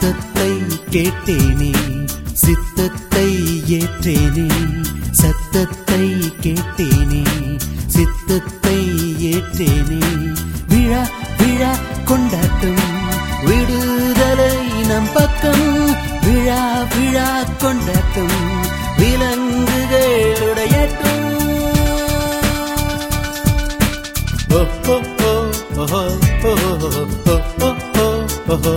சத்தத்தை கேட்டேனே சித்தத்தை ஏற்றேனே சத்தத்தை கேட்டேனே சித்தத்தை ஏற்றேனே. விழா விழா கொண்டாட்டம் விடுதலை நம் பக்கம். விழா விழா கொண்டாட்டம் விலங்குகளுடையட்டும் ஓ ஓ ஓ ஓ ஓ ஓ ஓ ஓ ஓ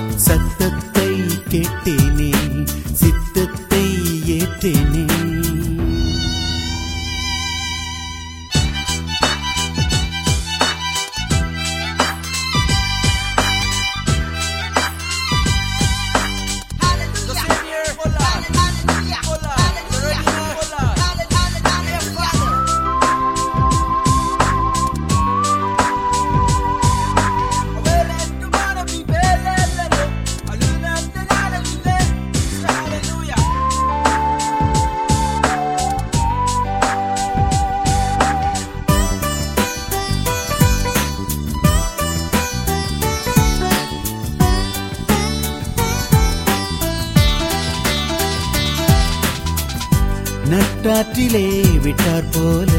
நட்டாற்றிலே விட்டார் போல.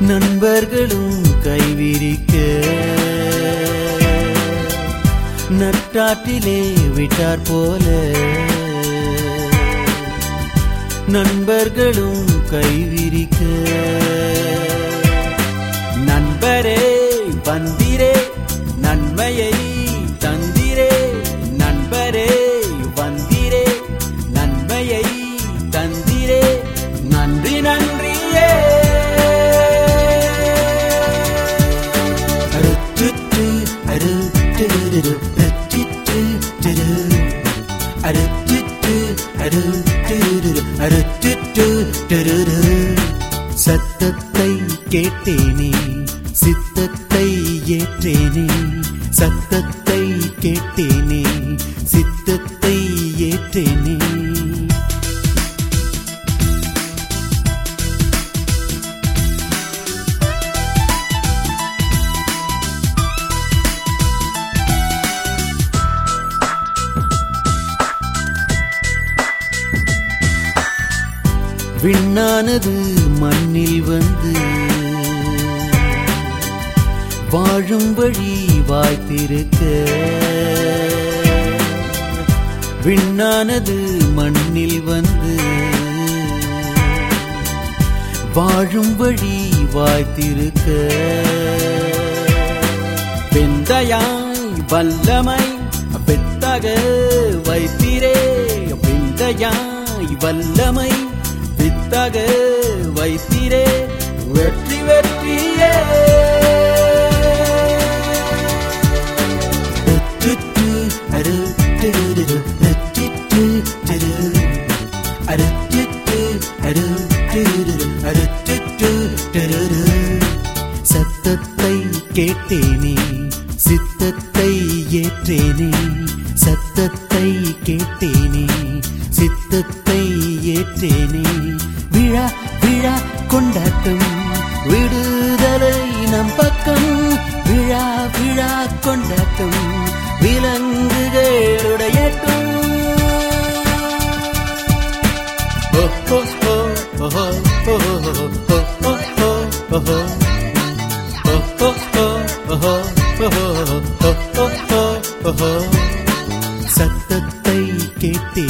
நண்பர்களும் கைவிரிக்க. நட்டாற்றிலே விட்டார் போல. நண்பர்களும் கைவிரிக்க. நண்பரே வந்திரே சத்தத்தை கேட்டேனே சித்தத்தை ஏற்றேனே சத்தத்தை கேட்டேனே சித்தத்தை ஏற்றேனே. விண்ணானது மண்ணில் வந்து வாழும் வழி வாய்த்திருக்க. விண்ணானது மண்ணில் வந்து வாழும் வழி வாய்த்திருக்க. வெந்தயாய் வல்லமை பெத்தக வைத்திரே. விந்தையாய் வல்லமை வித்தகு வைத்திரே வெற்றி வெற்றியே. சத்தத்தை கேட்டேனே சித்தத்தை ஏற்றேனே. சத்தத்தை கேட்டேனே சித்தத்தை கொடியேற்றேனே விழா விழா கொண்டாட்டம் விடுதலை நம் பக்கம் விழா விழா கொண்டாட்டம் விலங்குகளுடையட்டும் சத்தத்தை கேட்டே